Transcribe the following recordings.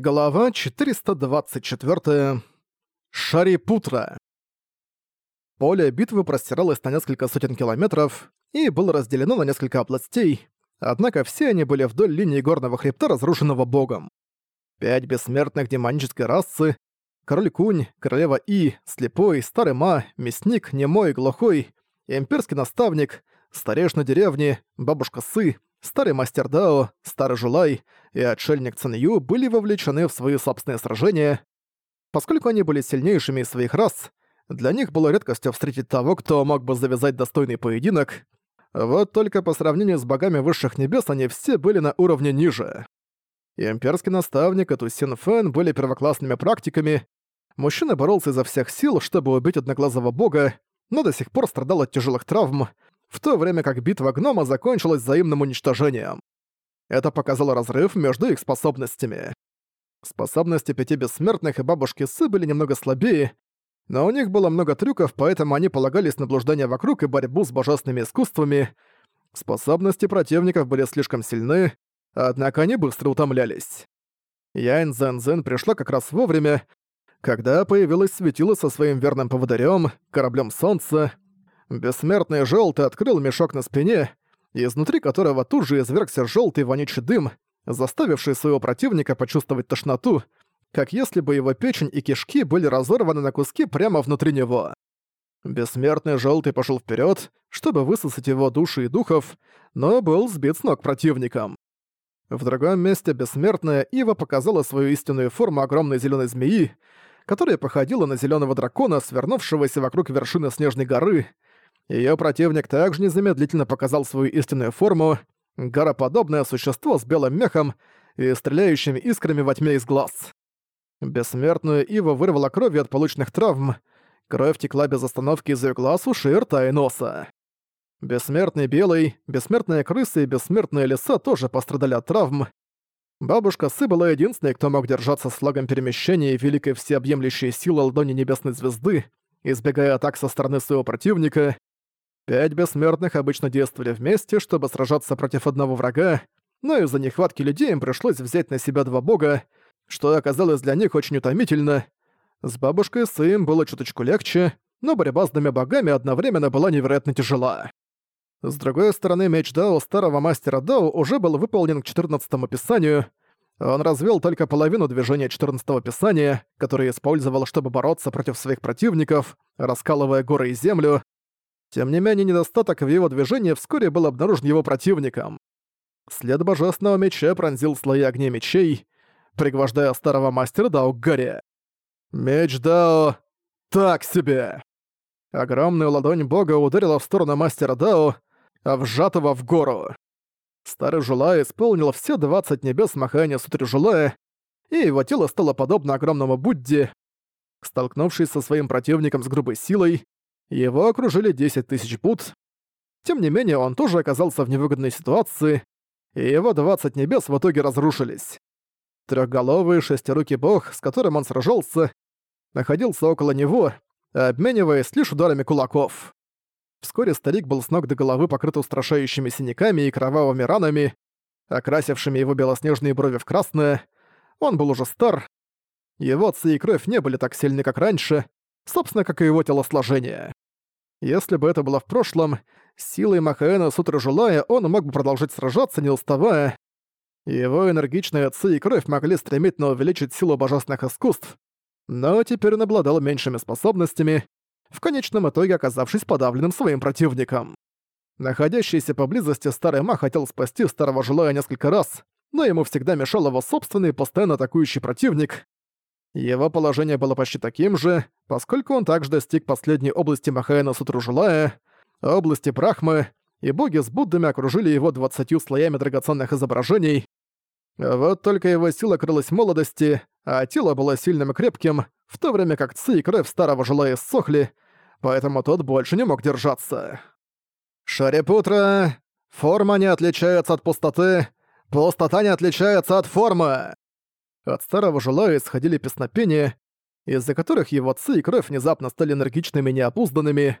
Глава 424. Шарипутра. Поле битвы простиралось на несколько сотен километров и было разделено на несколько областей, однако все они были вдоль линии горного хребта, разрушенного богом. Пять бессмертных демонической расы — Король Кунь, Королева И, Слепой, Старый Ма, Мясник, Немой, Глухой, Имперский Наставник, Старейшина Деревни, Бабушка Сы, Старый Мастер Дао, Старый Жулай и Отшельник Цинью были вовлечены в свои собственные сражения. Поскольку они были сильнейшими из своих рас, для них было редкостью встретить того, кто мог бы завязать достойный поединок. Вот только по сравнению с богами высших небес они все были на уровне ниже. Имперский наставник и Тусин Фэн были первоклассными практиками. Мужчина боролся изо всех сил, чтобы убить одноглазого бога, но до сих пор страдал от тяжелых травм, в то время как битва гнома закончилась взаимным уничтожением. Это показало разрыв между их способностями. Способности пяти бессмертных и бабушки Сы были немного слабее, но у них было много трюков, поэтому они полагались на блуждание вокруг и борьбу с божественными искусствами. Способности противников были слишком сильны, однако они быстро утомлялись. Ян Зен Зен пришла как раз вовремя, когда появилась светило со своим верным поводырем, кораблем солнца, Бессмертный желтый открыл мешок на спине, изнутри которого тут же извергся желтый вонючий дым, заставивший своего противника почувствовать тошноту, как если бы его печень и кишки были разорваны на куски прямо внутри него. Бессмертный желтый пошел вперед, чтобы высосать его души и духов, но был сбит с ног противником. В другом месте бессмертная Ива показала свою истинную форму огромной зеленой змеи, которая походила на зеленого дракона, свернувшегося вокруг вершины снежной горы, Её противник также незамедлительно показал свою истинную форму — гороподобное существо с белым мехом и стреляющими искрами во тьме из глаз. Бессмертную Ива вырвала кровью от полученных травм, кровь текла без остановки из её глаз, ушей, рта и носа. Бессмертный Белый, Бессмертная Крыса и Бессмертная Лиса тоже пострадали от травм. Бабушка Сы была единственной, кто мог держаться с флагом перемещения великой всеобъемлющей силы ладони Небесной Звезды, избегая атак со стороны своего противника, Пять бессмертных обычно действовали вместе, чтобы сражаться против одного врага, но из-за нехватки людей им пришлось взять на себя два бога, что оказалось для них очень утомительно. С бабушкой Сэм было чуточку легче, но борьба с двумя богами одновременно была невероятно тяжела. С другой стороны, меч Дао старого мастера Дао уже был выполнен к 14 описанию. Он развел только половину движения 14 описания, которое использовал, чтобы бороться против своих противников, раскалывая горы и землю, тем не менее, недостаток в его движении вскоре был обнаружен его противником. След божественного меча пронзил слои огней мечей, пригвождая старого мастера Дао к горе. Меч Дао... так себе! Огромная ладонь бога ударила в сторону мастера Дао, а вжатого в гору. Старый Жулай исполнил все 20 небес махания Сутри Жулая, и его тело стало подобно огромному Будде. Столкнувшись со своим противником с грубой силой, его окружили 10 тысяч пут. Тем не менее, он тоже оказался в невыгодной ситуации, и его 20 небес в итоге разрушились. Трехголовый шестирукий бог, с которым он сражался, находился около него, обмениваясь лишь ударами кулаков. Вскоре старик был с ног до головы покрыт устрашающими синяками и кровавыми ранами, окрасившими его белоснежные брови в красное. Он был уже стар. Его ци и кровь не были так сильны, как раньше, собственно, как и его телосложение. Если бы это было в прошлом, силой Махаэна Сутры Жулая он мог бы продолжать сражаться, не уставая. Его энергичные отцы и кровь могли стремительно увеличить силу божественных искусств, но теперь он обладал меньшими способностями, в конечном итоге оказавшись подавленным своим противником. Находящийся поблизости Старый Ма хотел спасти Старого Жилая несколько раз, но ему всегда мешал его собственный постоянно атакующий противник. Его положение было почти таким же, поскольку он также достиг последней области Махаяна Сутружулая, области Брахмы, и боги с Буддами окружили его двадцатью слоями драгоценных изображений. Вот только его сила крылась молодости, а тело было сильным и крепким, в то время как ци и кровь старого желая ссохли, поэтому тот больше не мог держаться. «Шарипутра! Форма не отличается от пустоты, пустота не отличается от формы!» От старого желая исходили песнопения, из-за которых его ци и кровь внезапно стали энергичными и неопузданными.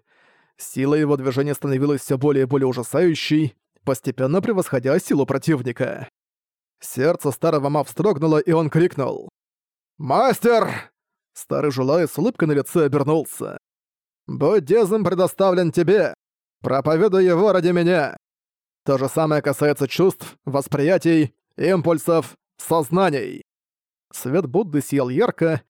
Сила его движения становилась все более и более ужасающей, постепенно превосходя силу противника. Сердце старого ма вздрогнуло, и он крикнул. «Мастер!» Старый Жулай с улыбкой на лице обернулся. «Буддизм предоставлен тебе. Проповедуй его ради меня. То же самое касается чувств, восприятий, импульсов, сознаний». Свет Будды сиял ярко,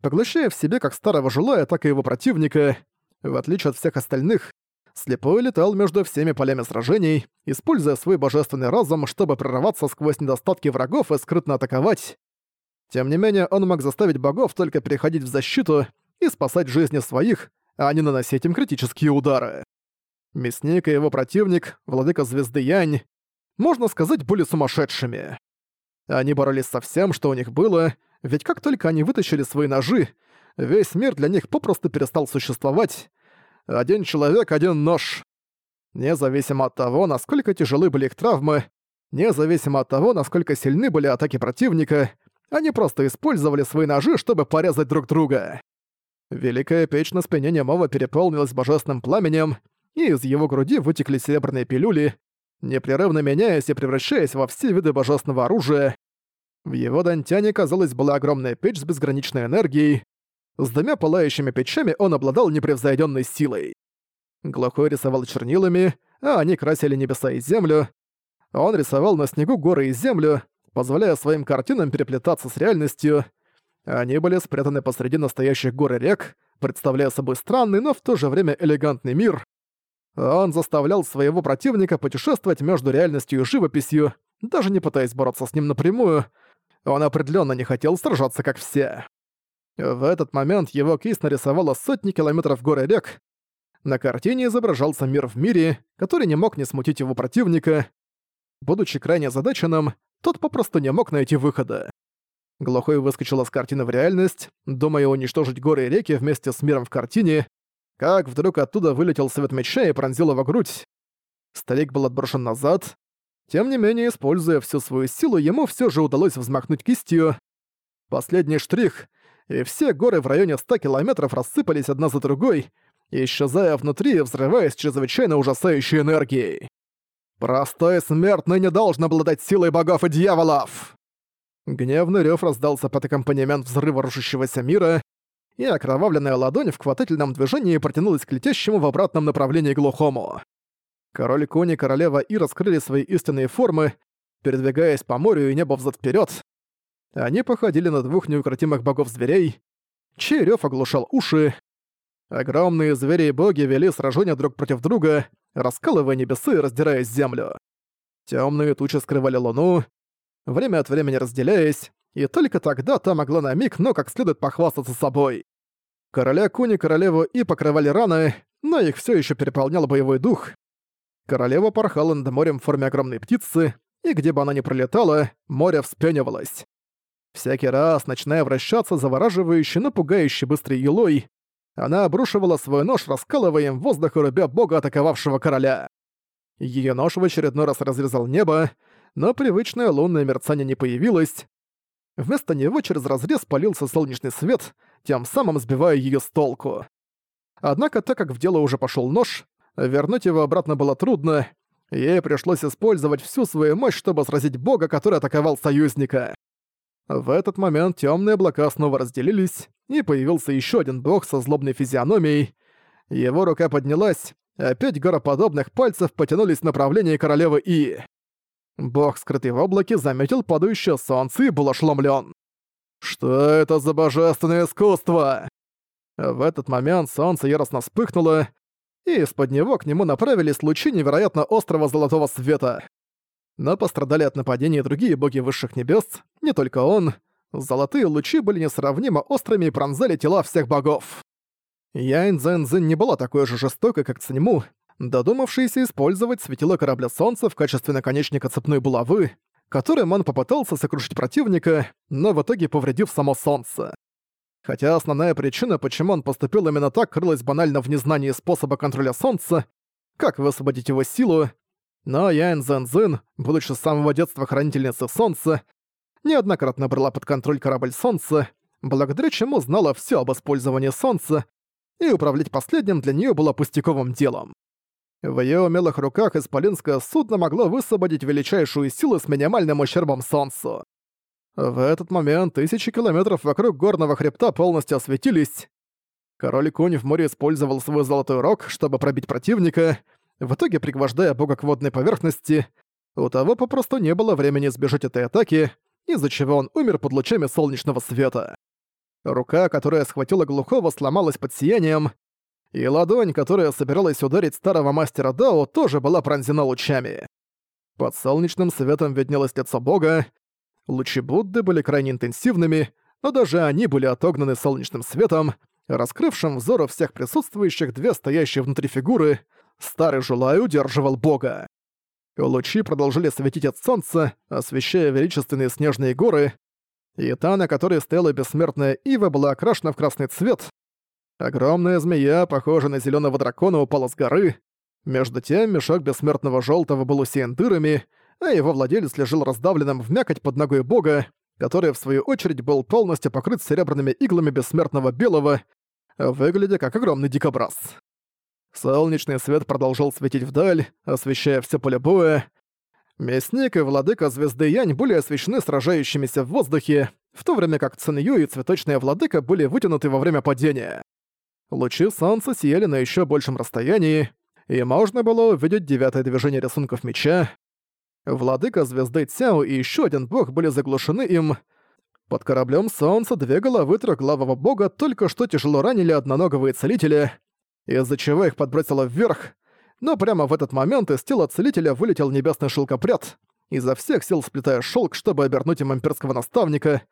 поглощая в себе как старого Жулая, так и его противника. В отличие от всех остальных, Слепой летал между всеми полями сражений, используя свой божественный разум, чтобы прорваться сквозь недостатки врагов и скрытно атаковать. Тем не менее, он мог заставить богов только переходить в защиту и спасать жизни своих, а не наносить им критические удары. Мясник и его противник, владыка звезды Янь, можно сказать, были сумасшедшими. Они боролись со всем, что у них было, ведь как только они вытащили свои ножи, весь мир для них попросту перестал существовать, один человек, один нож. Независимо от того, насколько тяжелы были их травмы, независимо от того, насколько сильны были атаки противника, они просто использовали свои ножи, чтобы порезать друг друга. Великая печь на спине немого переполнилась божественным пламенем, и из его груди вытекли серебряные пилюли, непрерывно меняясь и превращаясь во все виды божественного оружия. В его дантяне, казалось, была огромная печь с безграничной энергией, с двумя пылающими печами он обладал непревзойденной силой. Глухой рисовал чернилами, а они красили небеса и землю. Он рисовал на снегу горы и землю, позволяя своим картинам переплетаться с реальностью. Они были спрятаны посреди настоящих гор и рек, представляя собой странный, но в то же время элегантный мир. Он заставлял своего противника путешествовать между реальностью и живописью, даже не пытаясь бороться с ним напрямую. Он определенно не хотел сражаться как все. В этот момент его кисть нарисовала сотни километров горы рек. На картине изображался мир в мире, который не мог не смутить его противника. Будучи крайне озадаченным, тот попросту не мог найти выхода. Глухой выскочил из картины в реальность, думая уничтожить горы и реки вместе с миром в картине, как вдруг оттуда вылетел свет меча и пронзил его грудь. Старик был отброшен назад. Тем не менее, используя всю свою силу, ему все же удалось взмахнуть кистью. Последний штрих — и все горы в районе 100 километров рассыпались одна за другой, исчезая внутри и взрываясь чрезвычайно ужасающей энергией. «Простой смертный не должен обладать силой богов и дьяволов!» Гневный рёв раздался под аккомпанемент взрыва рушащегося мира, и окровавленная ладонь в хватательном движении протянулась к летящему в обратном направлении глухому. Король Кони и королева И раскрыли свои истинные формы, передвигаясь по морю и небу взад вперед, они походили на двух неукротимых богов-зверей, чей рёв оглушал уши. Огромные звери и боги вели сражения друг против друга, раскалывая небесы и раздирая землю. Тёмные тучи скрывали луну, время от времени разделяясь, и только тогда та могла на миг, но как следует похвастаться собой. Короля Куни королеву и покрывали раны, но их все еще переполнял боевой дух. Королева порхала над морем в форме огромной птицы, и где бы она ни пролетала, море вспенивалось. Всякий раз, начиная вращаться завораживающе, но пугающе быстрой елой, она обрушивала свой нож, раскалывая им воздух и рубя бога атаковавшего короля. Её нож в очередной раз разрезал небо, но привычное лунное мерцание не появилось. Вместо него через разрез полился солнечный свет, тем самым сбивая её с толку. Однако, так как в дело уже пошёл нож, вернуть его обратно было трудно, ей пришлось использовать всю свою мощь, чтобы сразить бога, который атаковал союзника. В этот момент темные облака снова разделились, и появился еще один бог со злобной физиономией. Его рука поднялась, опять гороподобных пальцев потянулись в направлении королевы И. Бог, скрытый в облаке, заметил падающее солнце и был ошеломлен. «Что это за божественное искусство?» В этот момент солнце яростно вспыхнуло, и из-под него к нему направились лучи невероятно острого золотого света но пострадали от нападения другие боги высших небес, не только он. Золотые лучи были несравнимо острыми и пронзали тела всех богов. Яин Цзэнзин не была такой же жестокой, как Циньму, додумавшийся использовать светило корабля Солнца в качестве наконечника цепной булавы, которым он попытался сокрушить противника, но в итоге повредив само Солнце. Хотя основная причина, почему он поступил именно так, крылась банально в незнании способа контроля Солнца, как высвободить его силу, но Ян Зэн будучи с самого детства хранительницей Солнца, неоднократно брала под контроль корабль Солнца, благодаря чему знала все об использовании Солнца, и управлять последним для нее было пустяковым делом. В её умелых руках исполинское судно могло высвободить величайшую силу с минимальным ущербом Солнцу. В этот момент тысячи километров вокруг горного хребта полностью осветились. Король Кунь в море использовал свой золотой рог, чтобы пробить противника, в итоге пригвождая бога к водной поверхности. У того попросту не было времени сбежать этой атаки, из-за чего он умер под лучами солнечного света. Рука, которая схватила глухого, сломалась под сиянием, и ладонь, которая собиралась ударить старого мастера Дао, тоже была пронзена лучами. Под солнечным светом виднелось лицо бога, лучи Будды были крайне интенсивными, но даже они были отогнаны солнечным светом, раскрывшим взору всех присутствующих две стоящие внутри фигуры, старый Жулай удерживал бога. Лучи продолжили светить от солнца, освещая величественные снежные горы, и та, на которой стояла бессмертная ива, была окрашена в красный цвет. Огромная змея, похожая на зеленого дракона, упала с горы. Между тем, мешок бессмертного желтого был усеян дырами, а его владелец лежал раздавленным в мякоть под ногой бога, который, в свою очередь, был полностью покрыт серебряными иглами бессмертного белого, выглядя как огромный дикобраз. Солнечный свет продолжал светить вдаль, освещая все поле боя. Мясник и владыка Звезды Янь были освещены сражающимися в воздухе, в то время как Цинью и Цветочная Владыка были вытянуты во время падения. Лучи солнца сияли на еще большем расстоянии, и можно было увидеть девятое движение рисунков меча. Владыка Звезды Цяо и еще один бог были заглушены им. Под кораблем солнца две головы трехглавого бога только что тяжело ранили одноногого целителя, из-за чего их подбросило вверх, но прямо в этот момент из тела целителя вылетел небесный шелкопряд, изо всех сил сплетая шелк, чтобы обернуть им имперского наставника,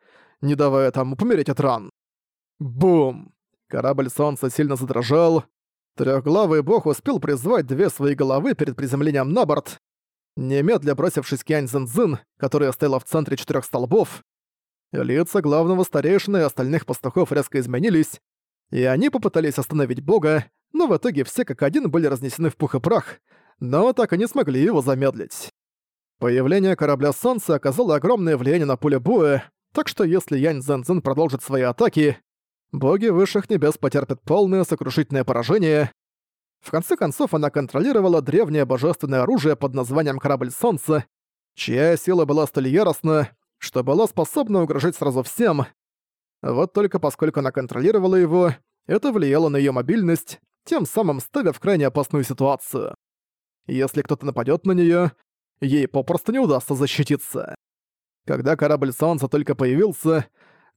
не давая тому помереть от ран. Бум! Корабль солнца сильно задрожал. Трехглавый бог успел призвать две свои головы перед приземлением на борт, немедля бросившись к Янь Зензин, которая стояла в центре четырех столбов. Лица главного старейшины и остальных пастухов резко изменились, и они попытались остановить бога, но в итоге все как один были разнесены в пух и прах, но так и не смогли его замедлить. Появление корабля Солнца оказало огромное влияние на поле боя, так что если Янь Зензен продолжит свои атаки, боги высших небес потерпят полное сокрушительное поражение. В конце концов, она контролировала древнее божественное оружие под названием «Корабль Солнца», чья сила была столь яростна, что была способна угрожать сразу всем. Вот только поскольку она контролировала его, это влияло на ее мобильность, тем самым ставя в крайне опасную ситуацию. Если кто-то нападет на нее, ей попросту не удастся защититься. Когда корабль Солнца только появился,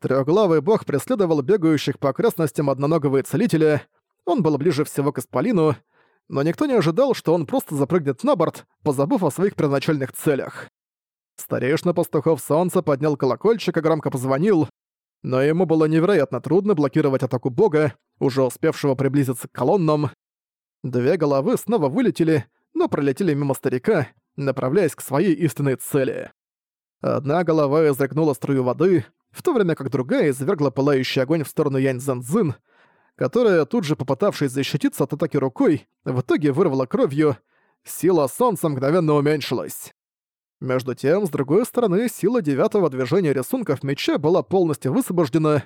трехглавый бог преследовал бегающих по окрестностям одноногого целителя, он был ближе всего к Исполину, но никто не ожидал, что он просто запрыгнет на борт, позабыв о своих первоначальных целях. Старейшина пастухов Солнца поднял колокольчик и громко позвонил, но ему было невероятно трудно блокировать атаку бога, уже успевшего приблизиться к колоннам. Две головы снова вылетели, но пролетели мимо старика, направляясь к своей истинной цели. Одна голова изрыгнула струю воды, в то время как другая извергла пылающий огонь в сторону Янь Зэнзин, которая, тут же попытавшись защититься от атаки рукой, в итоге вырвала кровью, сила солнца мгновенно уменьшилась. Между тем, с другой стороны, сила девятого движения рисунков меча была полностью высвобождена,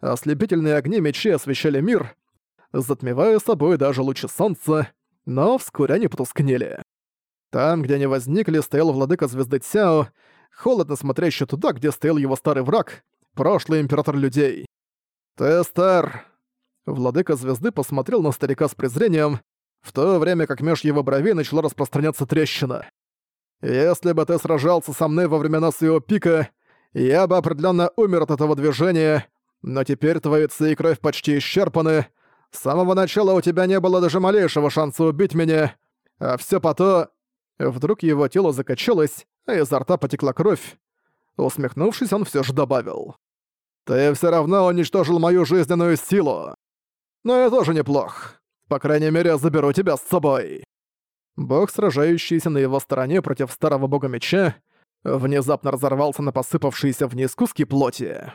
ослепительные огни мечей освещали мир, затмевая собой даже лучи солнца, но вскоре они потускнели. Там, где они возникли, стоял владыка звезды Цяо, холодно смотрящий туда, где стоял его старый враг, прошлый император людей. «Тестер!» Владыка звезды посмотрел на старика с презрением, в то время как меж его бровей начала распространяться трещина. Если бы ты сражался со мной во времена своего пика, я бы определенно умер от этого движения, но теперь твои ци и кровь почти исчерпаны. С самого начала у тебя не было даже малейшего шанса убить меня, а все по то... Вдруг его тело закачалось, а изо рта потекла кровь. Усмехнувшись, он все же добавил. «Ты все равно уничтожил мою жизненную силу. Но я тоже неплох. По крайней мере, заберу тебя с собой». Бог, сражающийся на его стороне против старого бога меча, внезапно разорвался на посыпавшиеся вниз куски плоти.